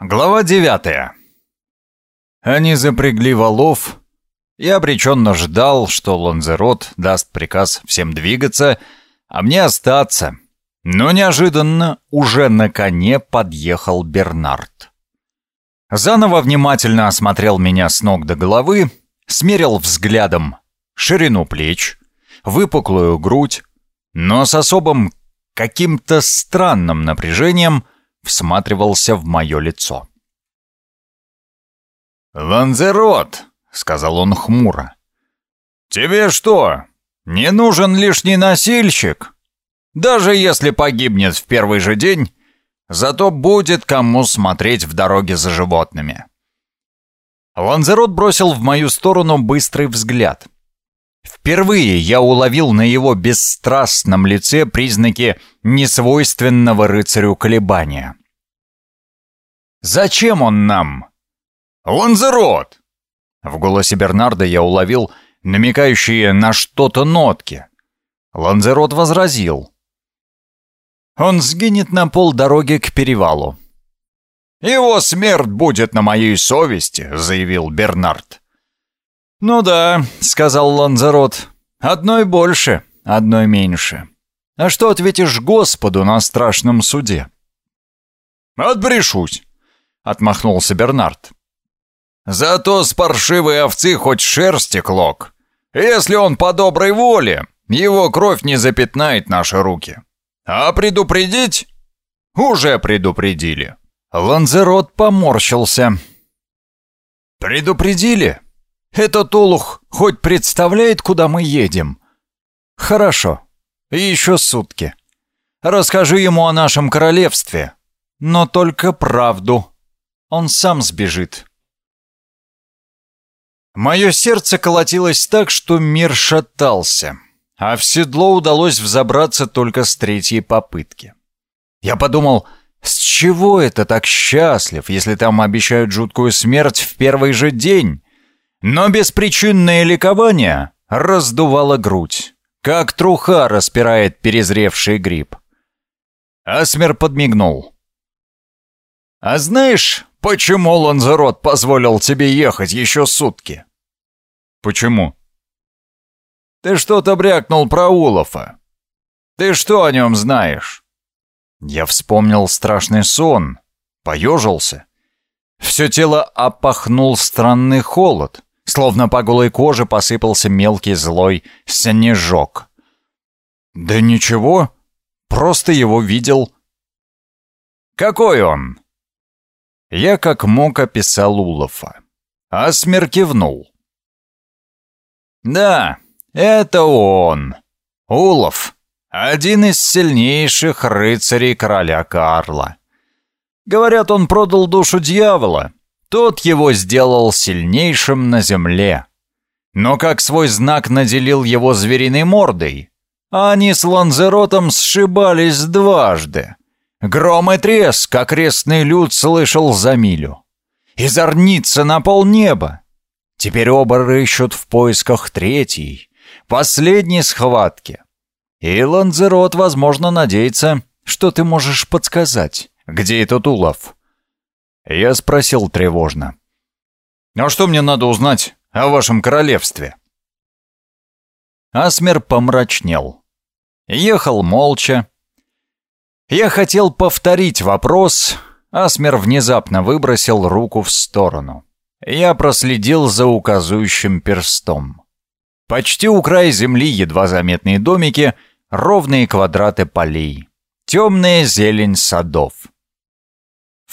Глава девятая. Они запрягли валов. Я обреченно ждал, что Ланзерот даст приказ всем двигаться, а мне остаться. Но неожиданно уже на коне подъехал Бернард. Заново внимательно осмотрел меня с ног до головы, смерил взглядом ширину плеч, выпуклую грудь, но с особым каким-то странным напряжением — всматривался в мое лицо. «Ланзерот!» — сказал он хмуро. «Тебе что, не нужен лишний носильщик? Даже если погибнет в первый же день, зато будет кому смотреть в дороге за животными». Ланзерот бросил в мою сторону быстрый взгляд. Впервые я уловил на его бесстрастном лице признаки несвойственного рыцарю колебания. «Зачем он нам?» «Ланзерот!» В голосе Бернарда я уловил намекающие на что-то нотки. Ланзерот возразил. «Он сгинет на полдороги к перевалу». «Его смерть будет на моей совести», — заявил Бернард. «Ну да», — сказал Ланзерот. «Одной больше, одной меньше. А что ответишь Господу на страшном суде?» «Отбрешусь», — отмахнулся Бернард. «Зато с паршивой овцы хоть шерсти клок. Если он по доброй воле, его кровь не запятнает наши руки. А предупредить? Уже предупредили». Ланзерот поморщился. «Предупредили? Этот олух хоть представляет, куда мы едем?» «Хорошо. Еще сутки. Расскажи ему о нашем королевстве. Но только правду. Он сам сбежит». Мое сердце колотилось так, что мир шатался, а в седло удалось взобраться только с третьей попытки. Я подумал, с чего это так счастлив, если там обещают жуткую смерть в первый же день? Но беспричинное ликование раздувало грудь, как труха распирает перезревший гриб. Асмер подмигнул. «А знаешь, почему Ланзерот позволил тебе ехать еще сутки?» «Почему?» «Ты что-то брякнул про Улафа. Ты что о нем знаешь?» Я вспомнил страшный сон, поежился. Все тело опахнул странный холод, словно по голой коже посыпался мелкий злой снежок. «Да ничего, просто его видел». «Какой он?» Я как мог описал Улафа. Асмер кивнул. «Да, это он. Улов. Один из сильнейших рыцарей короля Карла. Говорят, он продал душу дьявола. Тот его сделал сильнейшим на земле. Но как свой знак наделил его звериной мордой, а они с Ланзеротом сшибались дважды. Гром и треск окрестный люд слышал за милю. И зорнится на полнеба. Теперь оба рыщут в поисках третьей, последней схватки. И Ланзерот, возможно, надеется, что ты можешь подсказать, где этот улов. Я спросил тревожно. «А что мне надо узнать о вашем королевстве?» Асмер помрачнел. Ехал молча, я хотел повторить вопрос. Асмер внезапно выбросил руку в сторону. Я проследил за указующим перстом. Почти у края земли едва заметные домики, ровные квадраты полей, темная зелень садов.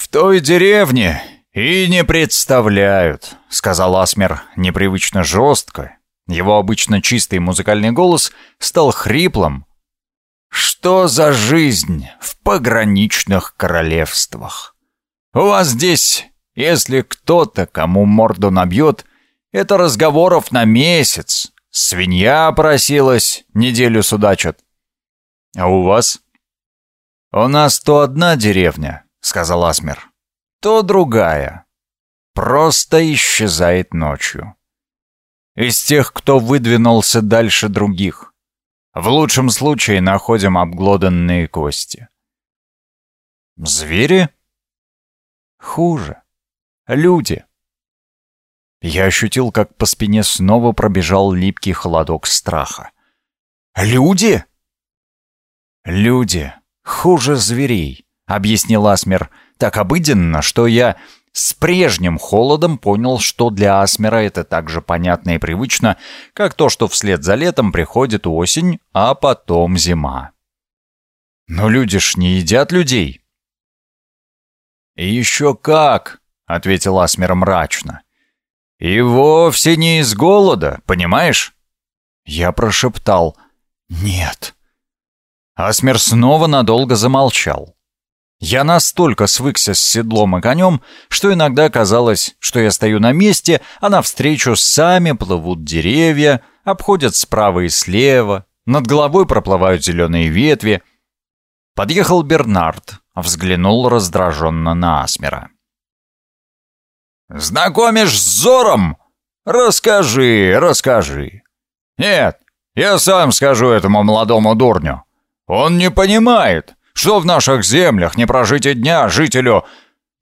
«В той деревне и не представляют», — сказал Асмер непривычно жестко. Его обычно чистый музыкальный голос стал хриплым, что за жизнь в пограничных королевствах? У вас здесь, если кто-то кому морду набьет, это разговоров на месяц. Свинья просилась, неделю судачат. А у вас? У нас то одна деревня, сказал Асмер, то другая. Просто исчезает ночью. Из тех, кто выдвинулся дальше других. В лучшем случае находим обглоданные кости. Звери? Хуже. Люди. Я ощутил, как по спине снова пробежал липкий холодок страха. «Люди?» «Люди. Хуже зверей», — объяснил Асмер так обыденно, что я с прежним холодом понял, что для Асмера это так же понятно и привычно, как то, что вслед за летом приходит осень, а потом зима. Но люди ж не едят людей. «И еще как!» — ответил Асмер мрачно. «И вовсе не из голода, понимаешь?» Я прошептал «Нет». Асмер снова надолго замолчал. Я настолько свыкся с седлом и конем, что иногда казалось, что я стою на месте, а навстречу сами плывут деревья, обходят справа и слева, над головой проплывают зеленые ветви. Подъехал Бернард, взглянул раздраженно на Асмера. «Знакомишь с Зором? Расскажи, расскажи». «Нет, я сам скажу этому молодому дурню. Он не понимает, что в наших землях не прожить и дня жителю,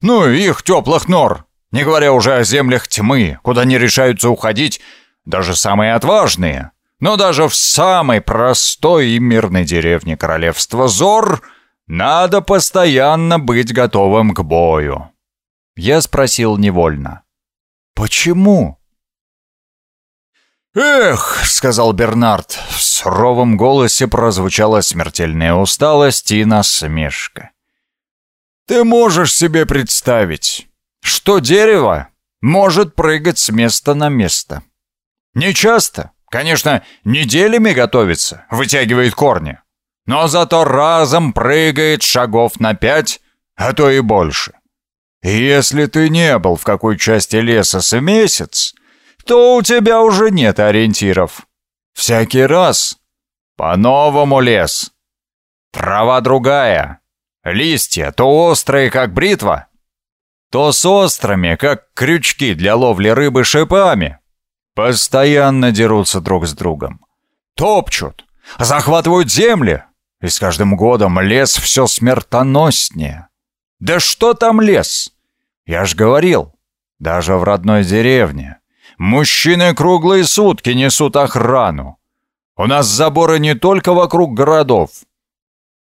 ну, их теплых нор, не говоря уже о землях тьмы, куда не решаются уходить даже самые отважные. Но даже в самой простой и мирной деревне королевства Зор надо постоянно быть готовым к бою. Я спросил невольно. «Почему?» «Эх», — сказал Бернард, в суровом голосе прозвучала смертельная усталость и насмешка. «Ты можешь себе представить, что дерево может прыгать с места на место? Не часто, конечно, неделями готовится, вытягивает корни, но зато разом прыгает шагов на пять, а то и больше. И если ты не был в какой части леса с месяц, то у тебя уже нет ориентиров. Всякий раз по-новому лес. Трава другая, листья то острые, как бритва, то с острыми, как крючки для ловли рыбы шипами. Постоянно дерутся друг с другом. Топчут, захватывают земли, и с каждым годом лес все смертоноснее. Да что там лес? Я ж говорил, даже в родной деревне Мужчины круглые сутки несут охрану. У нас заборы не только вокруг городов,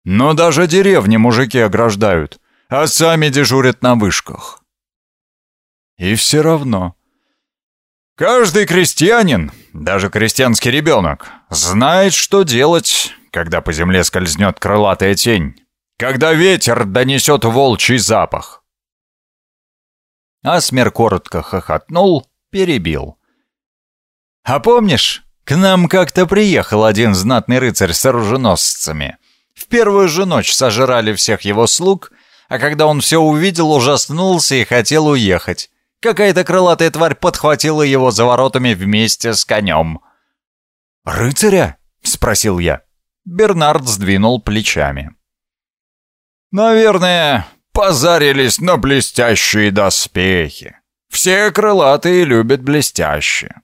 но даже деревни мужики ограждают, а сами дежурят на вышках. И все равно. Каждый крестьянин, даже крестьянский ребенок, знает, что делать, когда по земле скользнет крылатая тень, когда ветер донесет волчий запах. Асмер коротко хохотнул перебил. «А помнишь, к нам как-то приехал один знатный рыцарь с оруженосцами. В первую же ночь сожрали всех его слуг, а когда он все увидел, ужаснулся и хотел уехать. Какая-то крылатая тварь подхватила его за воротами вместе с конем». «Рыцаря?» — спросил я. Бернард сдвинул плечами. «Наверное, позарились на блестящие доспехи. Все крылатые любят блестяще.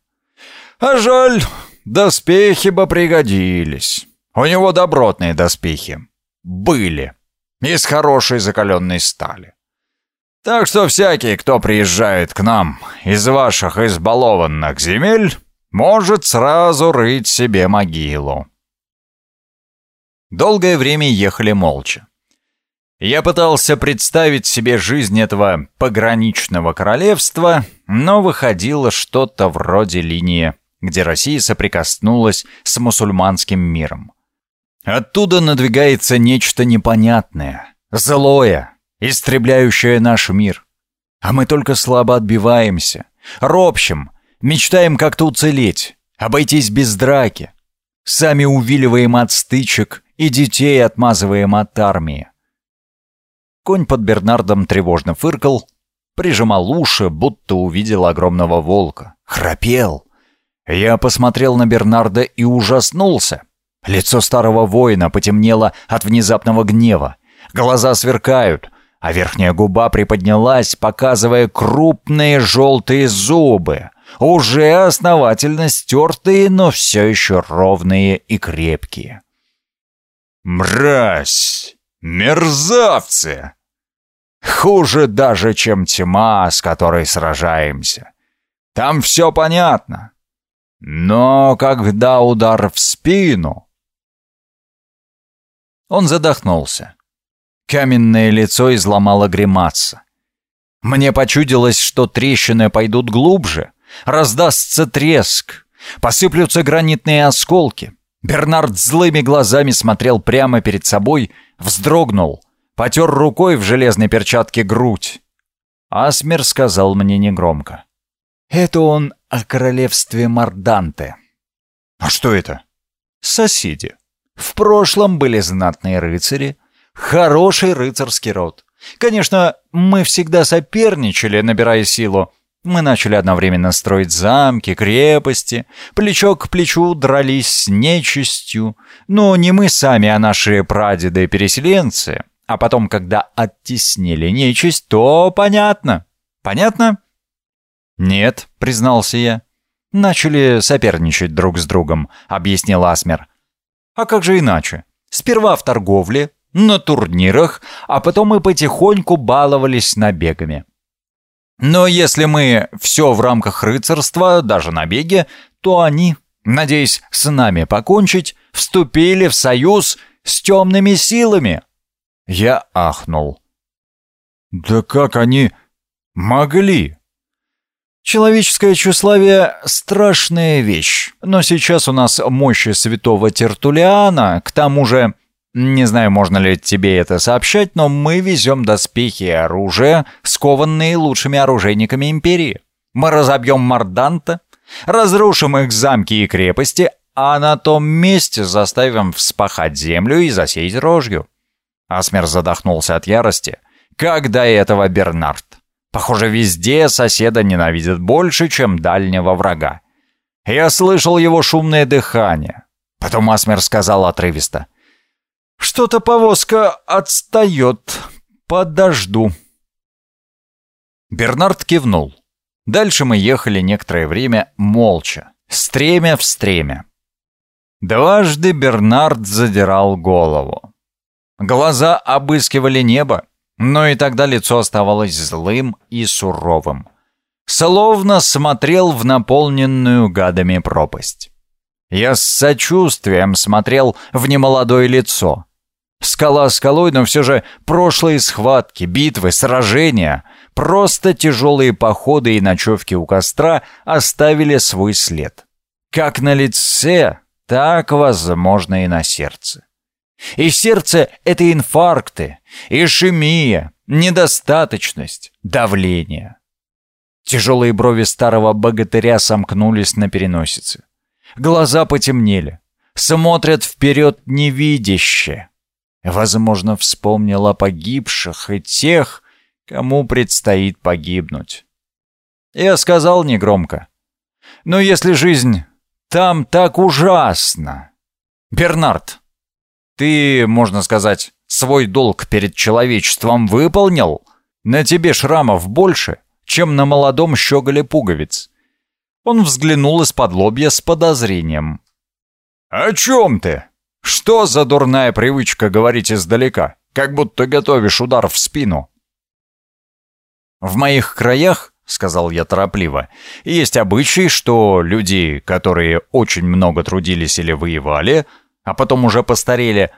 А жаль, доспехи бы пригодились. У него добротные доспехи. Были. Из хорошей закаленной стали. Так что всякий, кто приезжает к нам из ваших избалованных земель, может сразу рыть себе могилу. Долгое время ехали молча. Я пытался представить себе жизнь этого пограничного королевства, но выходило что-то вроде линии, где Россия соприкоснулась с мусульманским миром. Оттуда надвигается нечто непонятное, злое, истребляющее наш мир. А мы только слабо отбиваемся, ропщим, мечтаем как-то уцелеть, обойтись без драки. Сами увиливаем от стычек и детей отмазываем от армии. Конь под Бернардом тревожно фыркал, прижимал уши, будто увидел огромного волка. Храпел. Я посмотрел на Бернарда и ужаснулся. Лицо старого воина потемнело от внезапного гнева. Глаза сверкают, а верхняя губа приподнялась, показывая крупные желтые зубы, уже основательно стертые, но все еще ровные и крепкие. «Мразь! Мерзавцы!» Хуже даже, чем тьма, с которой сражаемся. Там все понятно. Но когда удар в спину... Он задохнулся. Каменное лицо изломало гримаса. Мне почудилось, что трещины пойдут глубже, раздастся треск, посыплются гранитные осколки. Бернард злыми глазами смотрел прямо перед собой, вздрогнул, потер рукой в железной перчатке грудь. Асмер сказал мне негромко. «Это он о королевстве Марданте». «А что это?» «Соседи. В прошлом были знатные рыцари, хороший рыцарский род. Конечно, мы всегда соперничали, набирая силу. Мы начали одновременно строить замки, крепости, плечо к плечу дрались с нечистью. Но не мы сами, а наши прадеды-переселенцы. А потом, когда оттеснили нечисть, то понятно. Понятно? Нет, признался я. Начали соперничать друг с другом, объяснил Асмер. А как же иначе? Сперва в торговле, на турнирах, а потом мы потихоньку баловались набегами. Но если мы все в рамках рыцарства, даже набеги, то они, надеясь с нами покончить, вступили в союз с темными силами. Я ахнул. Да как они могли? Человеческое тщеславие — страшная вещь, но сейчас у нас мощи святого Тертулиана, к тому же не знаю, можно ли тебе это сообщать, но мы везем доспехи и оружие, скованные лучшими оружейниками Империи. Мы разобьем Марданта, разрушим их замки и крепости, а на том месте заставим вспахать землю и засеять рожью». Асмер задохнулся от ярости. «Как до этого Бернард? Похоже, везде соседа ненавидят больше, чем дальнего врага. Я слышал его шумное дыхание. Потом Асмер сказал отрывисто. Что-то повозка отстает. Подожду. Бернард кивнул. Дальше мы ехали некоторое время молча, стремя в стремя. Дважды Бернард задирал голову. Глаза обыскивали небо, но и тогда лицо оставалось злым и суровым. Словно смотрел в наполненную гадами пропасть. Я с сочувствием смотрел в немолодое лицо. Скала скалой, но все же прошлые схватки, битвы, сражения, просто тяжелые походы и ночевки у костра оставили свой след. Как на лице, так, возможно, и на сердце. И сердце — это инфаркты, ишемия, недостаточность, давление. Тяжелые брови старого богатыря сомкнулись на переносице. Глаза потемнели. Смотрят вперед невидяще. Возможно, вспомнил о погибших и тех, кому предстоит погибнуть. Я сказал негромко. «Но если жизнь там так ужасна...» «Бернард, ты, можно сказать, свой долг перед человечеством выполнил? На тебе шрамов больше, чем на молодом щеголе пуговиц». Он взглянул из-под лобья с подозрением. «О чем ты?» Что за дурная привычка говорить издалека, как будто готовишь удар в спину? В моих краях, сказал я торопливо, есть обычай, что люди, которые очень много трудились или воевали, а потом уже постарели,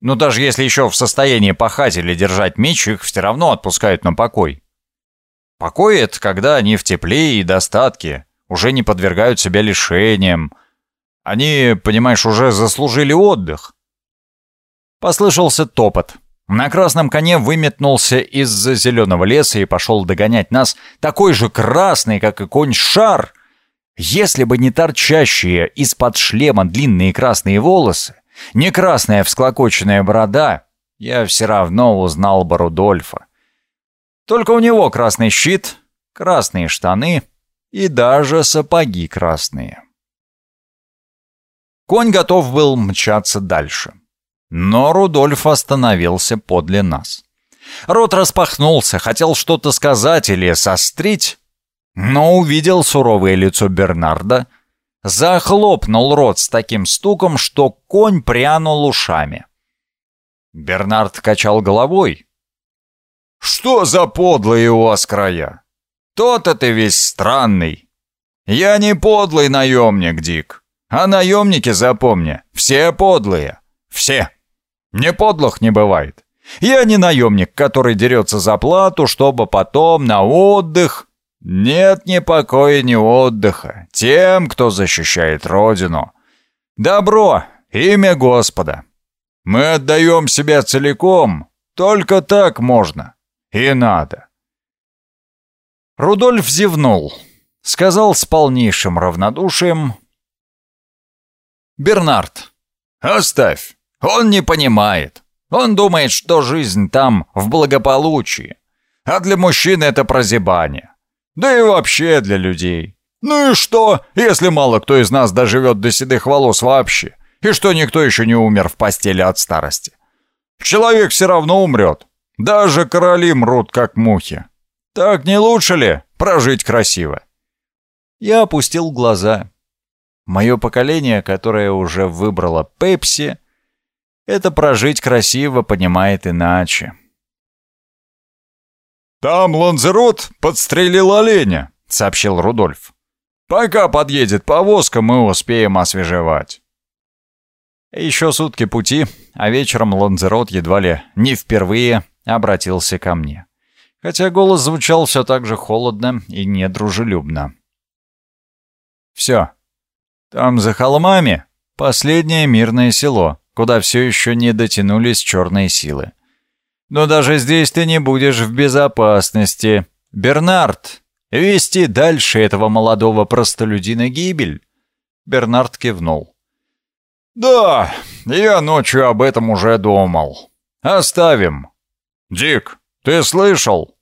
ну даже если еще в состоянии пахать или держать меч, их все равно отпускают на покой. Покой — это когда они в тепле и достатке, уже не подвергают себя лишениям, они, понимаешь, уже заслужили отдых. Послышался топот. На красном коне выметнулся из-за зеленого леса и пошел догонять нас такой же красный, как и конь шар. Если бы не торчащие из-под шлема длинные красные волосы, не красная всклокоченная борода, я все равно узнал бы Рудольфа. Только у него красный щит, красные штаны и даже сапоги красные. Конь готов был мчаться дальше. Но Рудольф остановился подле нас. Рот распахнулся, хотел что-то сказать или сострить, но увидел суровое лицо Бернарда, захлопнул рот с таким стуком, что конь прянул ушами. Бернард качал головой. «Что за подлые у вас края? То-то ты весь странный. Я не подлый наемник, Дик. А наемники, запомни, все подлые. Все. Не подлых не бывает. Я не наемник, который дерется за плату, чтобы потом на отдых... Нет ни покоя, ни отдыха тем, кто защищает Родину. Добро, имя Господа. Мы отдаем себя целиком, только так можно. И надо. Рудольф зевнул, сказал с полнейшим равнодушием. «Бернард, оставь, он не понимает. Он думает, что жизнь там в благополучии, а для мужчин это прозябание. Да и вообще для людей. Ну и что, если мало кто из нас доживет до седых волос вообще, и что никто еще не умер в постели от старости? Человек все равно умрет. Даже короли мрут, как мухи. Так не лучше ли прожить красиво? Я опустил глаза. Мое поколение, которое уже выбрало Пепси, это прожить красиво понимает иначе. «Там Ланзерот подстрелил оленя», — сообщил Рудольф. «Пока подъедет повозка, мы успеем освежевать». Еще сутки пути, а вечером Ланзерот едва ли не впервые обратился ко мне. Хотя голос звучал все так же холодно и недружелюбно. «Все. Там за холмами последнее мирное село куда все еще не дотянулись черные силы. Но даже здесь ты не будешь в безопасности. Бернард, вести дальше этого молодого простолюдина гибель. Бернард кивнул. «Да, я ночью об этом уже думал. Оставим. Дик, ты слышал?»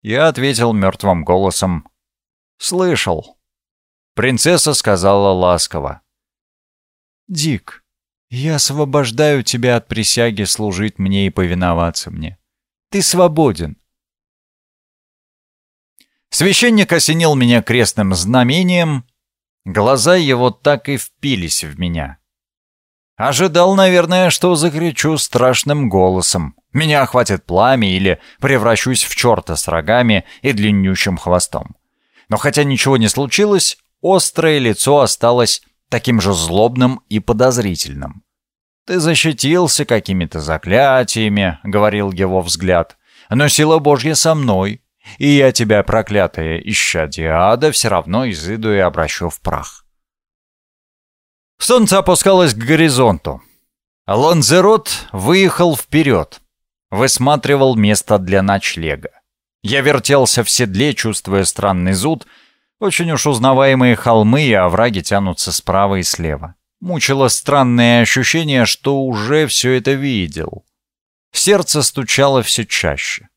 Я ответил мертвым голосом. «Слышал». Принцесса сказала ласково. «Дик, я освобождаю тебя от присяги служить мне и повиноваться мне. Ты свободен. Священник осенил меня крестным знамением. Глаза его так и впились в меня. Ожидал, наверное, что закричу страшным голосом. Меня охватит пламя или превращусь в черта с рогами и длиннющим хвостом. Но хотя ничего не случилось, острое лицо осталось таким же злобным и подозрительным. «Ты защитился какими-то заклятиями», — говорил его взгляд, «но сила Божья со мной, и я тебя, проклятая исчадие ада, все равно изыду и обращу в прах». Солнце опускалось к горизонту. Ланзерот выехал вперед, высматривал место для ночлега. Я вертелся в седле, чувствуя странный зуд. Очень уж узнаваемые холмы и овраги тянутся справа и слева. Мучило странное ощущение, что уже все это видел. Сердце стучало все чаще.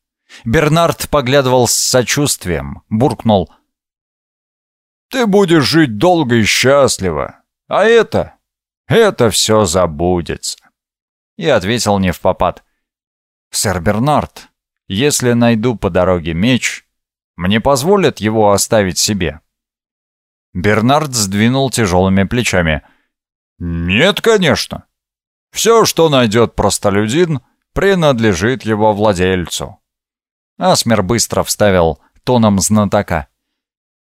Бернард поглядывал с сочувствием, буркнул. «Ты будешь жить долго и счастливо, а это... это все забудется». Я ответил не в попад. «Сэр Бернард, если найду по дороге меч, мне позволят его оставить себе?» Бернард сдвинул тяжелыми плечами — «Нет, конечно. Все, что найдет простолюдин, принадлежит его владельцу». Асмер быстро вставил тоном знатока.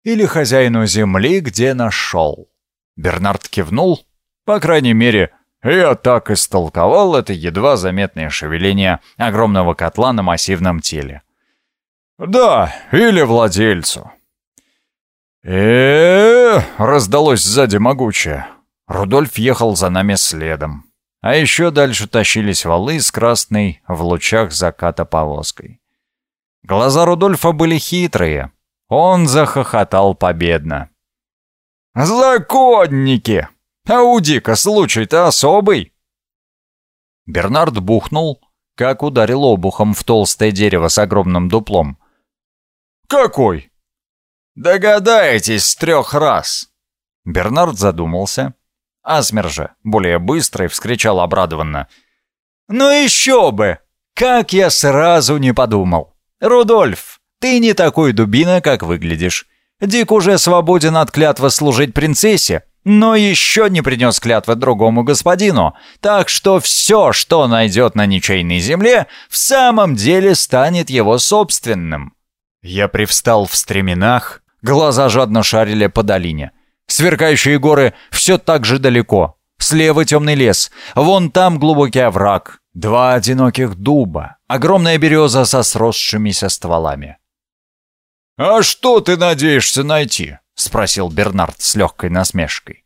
«Или хозяину земли, где нашел». Бернард кивнул. По крайней мере, я так истолковал это едва заметное шевеление огромного котла на массивном теле. «Да, или владельцу». «Э-э-э!» раздалось сзади могучее. Рудольф ехал за нами следом. А еще дальше тащились валы с красной в лучах заката повозкой. Глаза Рудольфа были хитрые. Он захохотал победно. «Законники! А у Дика случай-то особый!» Бернард бухнул, как ударил обухом в толстое дерево с огромным дуплом. «Какой?» «Догадаетесь с трех раз!» Бернард задумался, Асмер же, более быстрый, вскричал обрадованно. «Ну еще бы! Как я сразу не подумал! Рудольф, ты не такой дубина, как выглядишь. Дик уже свободен от клятвы служить принцессе, но еще не принес клятвы другому господину, так что все, что найдет на ничейной земле, в самом деле станет его собственным. Я привстал в стременах, глаза жадно шарили по долине. Сверкающие горы все так же далеко. Слева темный лес, вон там глубокий овраг, два одиноких дуба, огромная береза со сросшимися стволами. «А что ты надеешься найти?» — спросил Бернард с легкой насмешкой.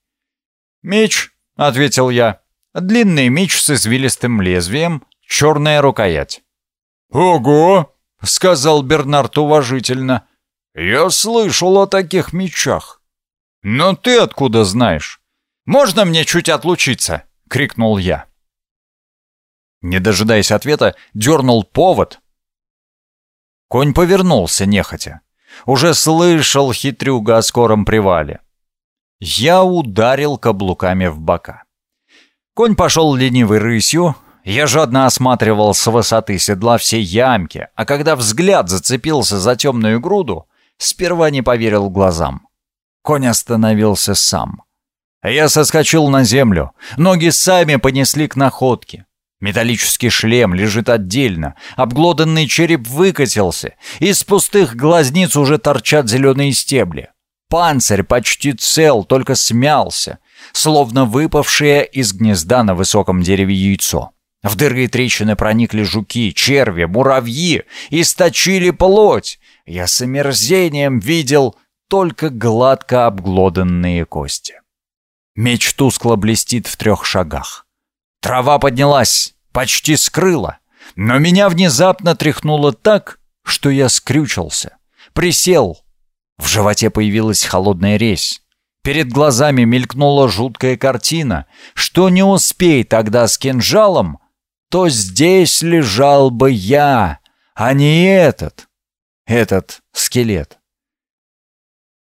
«Меч», — ответил я. «Длинный меч с извилистым лезвием, черная рукоять». «Ого!» — сказал Бернард уважительно. «Я слышал о таких мечах. Но ты откуда знаешь?» «Можно мне чуть отлучиться?» — крикнул я. Не дожидаясь ответа, дернул повод. Конь повернулся нехотя. Уже слышал хитрюга о скором привале. Я ударил каблуками в бока. Конь пошел ленивой рысью, я жадно осматривал с высоты седла все ямки, а когда взгляд зацепился за темную груду, сперва не поверил глазам. Конь остановился сам. Я соскочил на землю, ноги сами понесли к находке. Металлический шлем лежит отдельно, обглоданный череп выкатился, из пустых глазниц уже торчат зеленые стебли. Панцирь почти цел, только смялся, словно выпавшее из гнезда на высоком дереве яйцо. В дыры и трещины проникли жуки, черви, муравьи, источили плоть. Я с омерзением видел только гладко обглоданные кости. Меч тускло блестит в трех шагах. Трава поднялась, почти скрыла, но меня внезапно тряхнуло так, что я скрючился. Присел. В животе появилась холодная резь. Перед глазами мелькнула жуткая картина, что не успей тогда с кинжалом, то здесь лежал бы я, а не этот, этот скелет.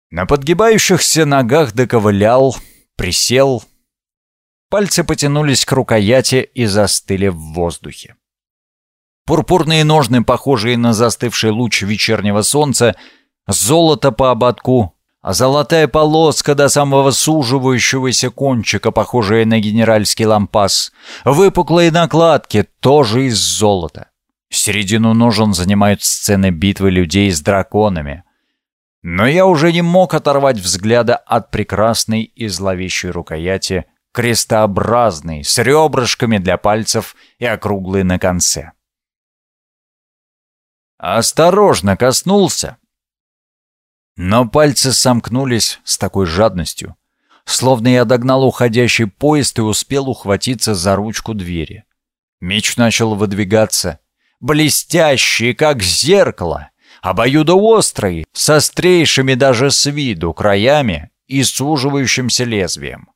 На подгибающихся ногах доковылял, присел, Пальцы потянулись к рукояти и застыли в воздухе. Пурпурные ножны, похожие на застывший луч вечернего солнца, золото по ободку, а золотая полоска до самого суживающегося кончика, похожая на генеральский лампас, выпуклые накладки, тоже из золота. Середину ножен занимают сцены битвы людей с драконами. Но я уже не мог оторвать взгляда от прекрасной и зловещей рукояти крестообразный, с ребрышками для пальцев и округлый на конце. Осторожно коснулся. Но пальцы сомкнулись с такой жадностью, словно я догнал уходящий поезд и успел ухватиться за ручку двери. Меч начал выдвигаться, блестящий, как зеркало, обоюдоострый, с острейшими даже с виду краями и суживающимся лезвием.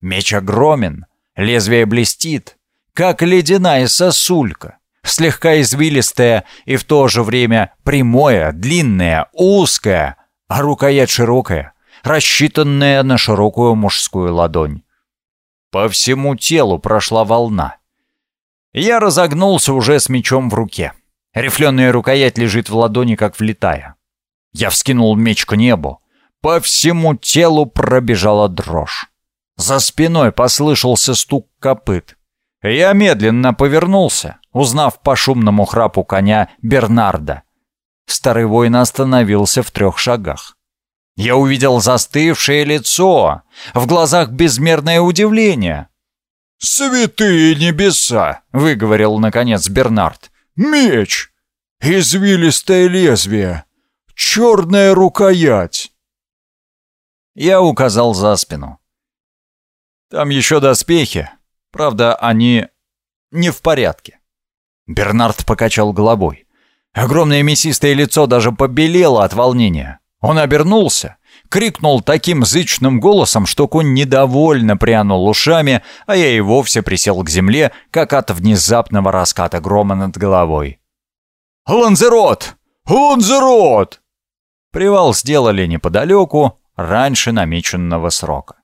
Меч огромен, лезвие блестит, как ледяная сосулька, слегка извилистая и в то же время прямое, длинное, узкое, а рукоять широкая, рассчитанная на широкую мужскую ладонь. По всему телу прошла волна. Я разогнулся уже с мечом в руке. Рифленая рукоять лежит в ладони, как влетая. Я вскинул меч к небу. По всему телу пробежала дрожь. За спиной послышался стук копыт. Я медленно повернулся, узнав по шумному храпу коня Бернарда. Старый воин остановился в трех шагах. Я увидел застывшее лицо, в глазах безмерное удивление. «Святые небеса!» — выговорил, наконец, Бернард. «Меч! Извилистое лезвие! Черная рукоять!» Я указал за спину. Там еще доспехи. Правда, они не в порядке. Бернард покачал головой. Огромное мясистое лицо даже побелело от волнения. Он обернулся, крикнул таким зычным голосом, что конь недовольно прянул ушами, а я и вовсе присел к земле, как от внезапного раската грома над головой. «Ланзерот! Ланзерот!» Привал сделали неподалеку, раньше намеченного срока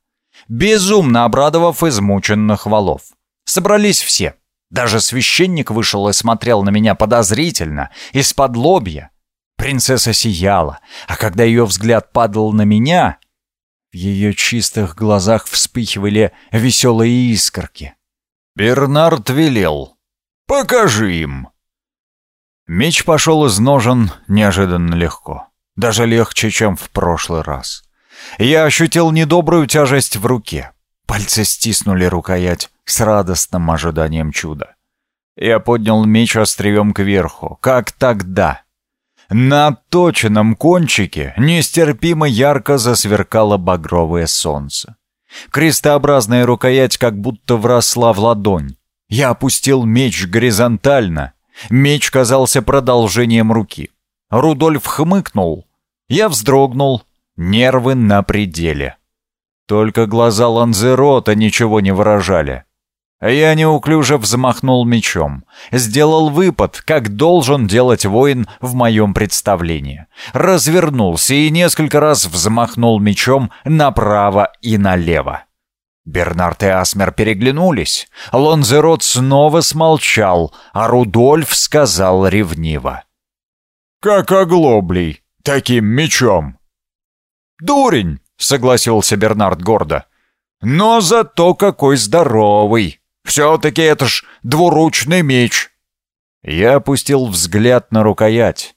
безумно обрадовав измученных валов. Собрались все. Даже священник вышел и смотрел на меня подозрительно, из-под лобья. Принцесса сияла, а когда ее взгляд падал на меня, В ее чистых глазах вспыхивали веселые искорки. Бернард велел. «Покажи им!» Меч пошел из ножен неожиданно легко. Даже легче, чем в прошлый раз. Я ощутил недобрую тяжесть в руке. Пальцы стиснули рукоять с радостным ожиданием чуда. Я поднял меч острием кверху, как тогда. На точенном кончике нестерпимо ярко засверкало багровое солнце. Крестообразная рукоять как будто вросла в ладонь. Я опустил меч горизонтально. Меч казался продолжением руки. Рудольф хмыкнул. Я вздрогнул. Нервы на пределе. Только глаза Ланзерота ничего не выражали. Я неуклюже взмахнул мечом. Сделал выпад, как должен делать воин в моем представлении. Развернулся и несколько раз взмахнул мечом направо и налево. Бернард и Асмер переглянулись. Лонзерот снова смолчал, а Рудольф сказал ревниво. «Как оглоблей, таким мечом!» «Дурень!» — согласился Бернард гордо. «Но зато какой здоровый! Все-таки это ж двуручный меч!» Я опустил взгляд на рукоять.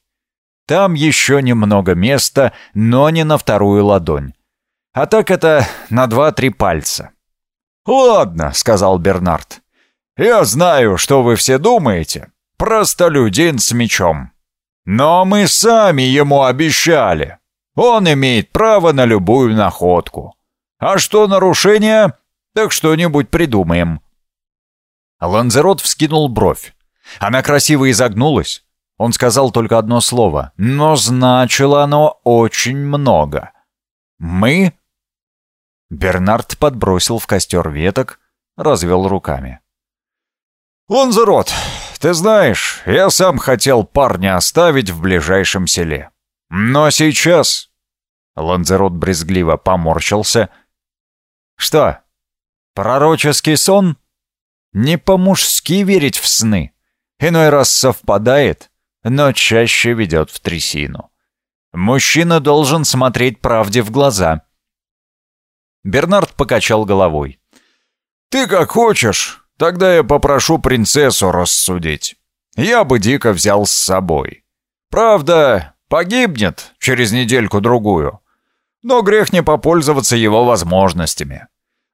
Там еще немного места, но не на вторую ладонь. А так это на два-три пальца. «Ладно», — сказал Бернард. «Я знаю, что вы все думаете. Простолюдин с мечом. Но мы сами ему обещали. Он имеет право на любую находку. А что нарушение, так что-нибудь придумаем». Ланзерот вскинул бровь. Она красиво изогнулась. Он сказал только одно слово, но значило оно очень много. «Мы?» Бернард подбросил в костер веток, развел руками. «Ланзерот, ты знаешь, я сам хотел парня оставить в ближайшем селе. Но сейчас...» Ланзерот брезгливо поморщился. «Что, пророческий сон? Не по-мужски верить в сны. Иной раз совпадает, но чаще ведет в трясину. Мужчина должен смотреть правде в глаза». Бернард покачал головой. «Ты как хочешь, тогда я попрошу принцессу рассудить. Я бы дико взял с собой. Правда, погибнет через недельку-другую. Но грех не попользоваться его возможностями.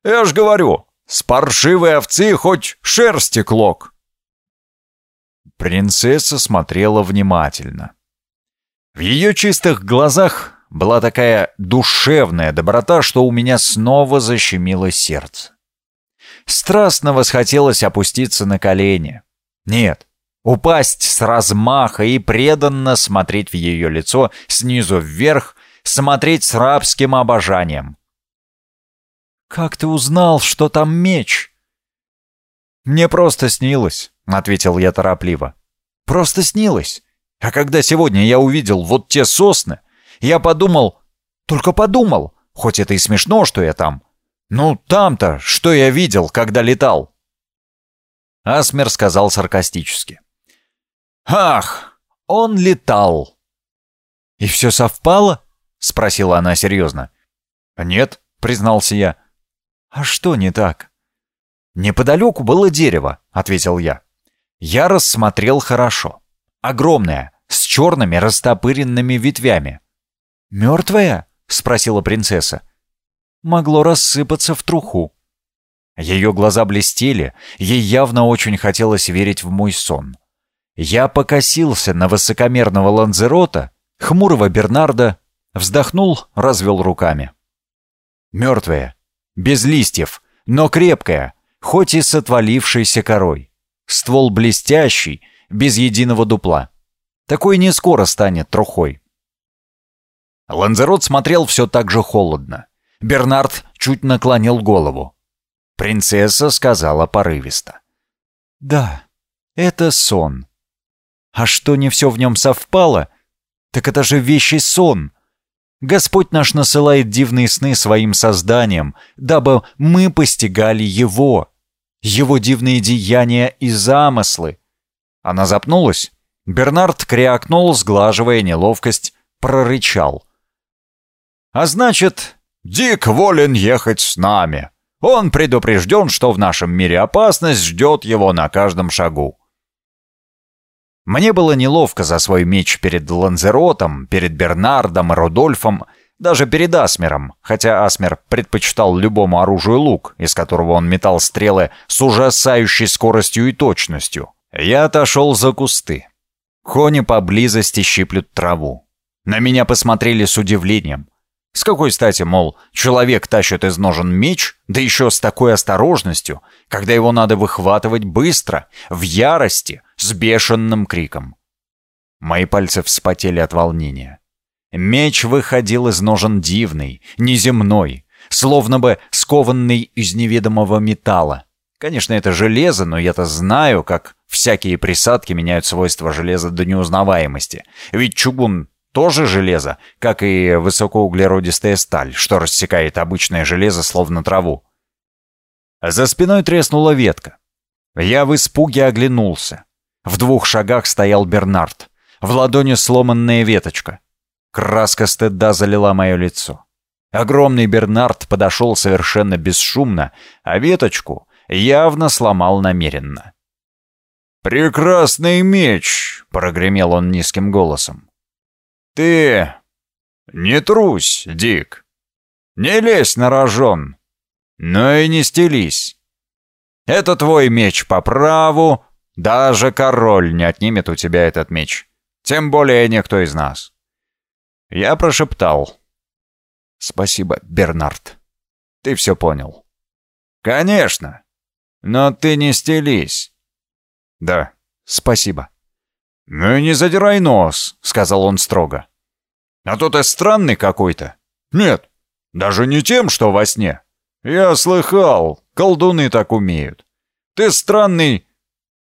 Я ж говорю, с паршивой овцы хоть шерсти клок». Принцесса смотрела внимательно. В ее чистых глазах была такая душевная доброта, что у меня снова защемило сердце. Страстно восхотелось опуститься на колени. Нет, упасть с размаха и преданно смотреть в ее лицо снизу вверх, смотреть с рабским обожанием. «Как ты узнал, что там меч?» «Мне просто снилось», — ответил я торопливо. «Просто снилось. А когда сегодня я увидел вот те сосны, я подумал, только подумал, хоть это и смешно, что я там. Ну, там-то, что я видел, когда летал?» Асмер сказал саркастически. «Ах, он летал!» «И все совпало?» — спросила она серьезно. «Нет», — признался я. «А что не так?» «Неподалеку было дерево», — ответил я. Я рассмотрел хорошо. Огромное, с черными растопыренными ветвями. «Мертвая?» — спросила принцесса. «Могло рассыпаться в труху». Ее глаза блестели, ей явно очень хотелось верить в мой сон. Я покосился на высокомерного Ланзерота, хмурого Бернарда, вздохнул, развел руками. Мертвая, без листьев, но крепкая, хоть и с отвалившейся корой. Ствол блестящий, без единого дупла. Такой не скоро станет трухой. Ланзерот смотрел все так же холодно. Бернард чуть наклонил голову. Принцесса сказала порывисто. «Да, это сон. А что не все в нем совпало? Так это же вещий сон. Господь наш насылает дивные сны своим созданиям, дабы мы постигали Его, Его дивные деяния и замыслы». Она запнулась. Бернард крякнул, сглаживая неловкость, прорычал. А значит, Дик волен ехать с нами. Он предупрежден, что в нашем мире опасность ждет его на каждом шагу. Мне было неловко за свой меч перед Ланзеротом, перед Бернардом и Рудольфом, даже перед Асмером, хотя Асмер предпочитал любому оружию лук, из которого он метал стрелы с ужасающей скоростью и точностью. Я отошел за кусты. Кони поблизости щиплют траву. На меня посмотрели с удивлением. С какой стати, мол, человек тащит из ножен меч, да еще с такой осторожностью, когда его надо выхватывать быстро, в ярости, с бешеным криком. Мои пальцы вспотели от волнения. Меч выходил из ножен дивный, неземной, словно бы скованный из неведомого металла. Конечно, это железо, но я-то знаю, как всякие присадки меняют свойства железа до неузнаваемости. Ведь чугун тоже железо, как и высокоуглеродистая сталь, что рассекает обычное железо словно траву. За спиной треснула ветка. Я в испуге оглянулся. В двух шагах стоял Бернард. В ладони сломанная веточка. Краска стыда залила мое лицо. Огромный Бернард подошел совершенно бесшумно, а веточку явно сломал намеренно. «Прекрасный меч!» — прогремел он низким голосом. «Ты не трусь, Дик. Не лезь на рожон, но и не стелись. Это твой меч по праву, даже король не отнимет у тебя этот меч, тем более никто из нас». Я прошептал. «Спасибо, Бернард. Ты все понял». «Конечно. Но ты не стелись». «Да, спасибо». «Ну и не задирай нос», — сказал он строго. «А то ты странный какой-то». «Нет, даже не тем, что во сне. Я слыхал, колдуны так умеют. Ты странный,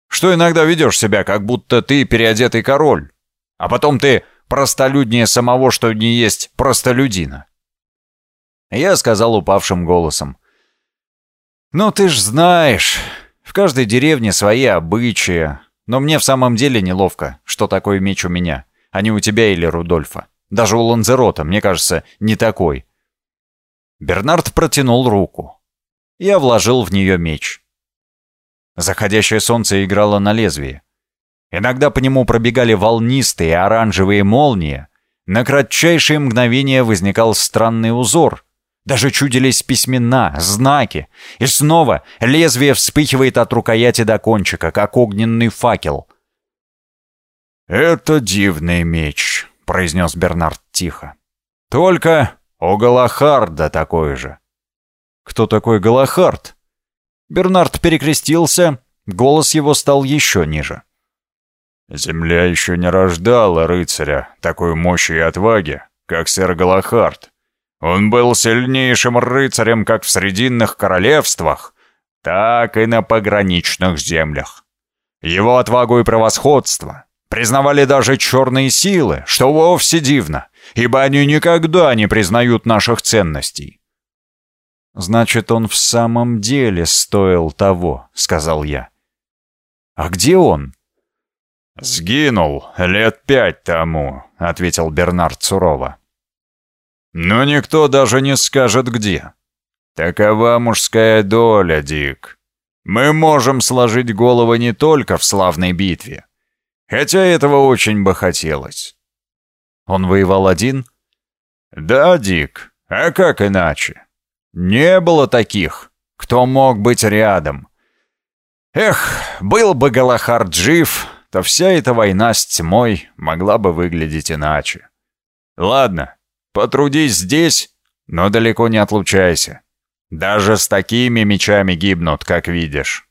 что иногда ведешь себя, как будто ты переодетый король. А потом ты простолюднее самого, что не есть простолюдина». Я сказал упавшим голосом. «Ну ты ж знаешь, в каждой деревне свои обычаи, но мне в самом деле неловко, что такой меч у меня, а не у тебя или Рудольфа. Даже у Ланзерота, мне кажется, не такой. Бернард протянул руку. Я вложил в нее меч. Заходящее солнце играло на лезвии. Иногда по нему пробегали волнистые оранжевые молнии. На кратчайшее мгновение возникал странный узор, даже чудились письмена, знаки. И снова лезвие вспыхивает от рукояти до кончика, как огненный факел. «Это дивный меч», — произнес Бернард тихо. «Только у Галахарда такой же». «Кто такой Галахард?» Бернард перекрестился, голос его стал еще ниже. «Земля еще не рождала рыцаря такой мощи и отваги, как сэр Галахард. Он был сильнейшим рыцарем как в Срединных королевствах, так и на пограничных землях. Его отвагу и превосходство признавали даже черные силы, что вовсе дивно, ибо они никогда не признают наших ценностей. «Значит, он в самом деле стоил того», — сказал я. «А где он?» «Сгинул лет пять тому», — ответил Бернард сурово. Но никто даже не скажет где. Такова мужская доля, Дик. Мы можем сложить головы не только в славной битве. Хотя этого очень бы хотелось. Он воевал один? Да, Дик. А как иначе? Не было таких, кто мог быть рядом. Эх, был бы Галахард жив, то вся эта война с тьмой могла бы выглядеть иначе. Ладно, Потрудись здесь, но далеко не отлучайся. Даже с такими мечами гибнут, как видишь.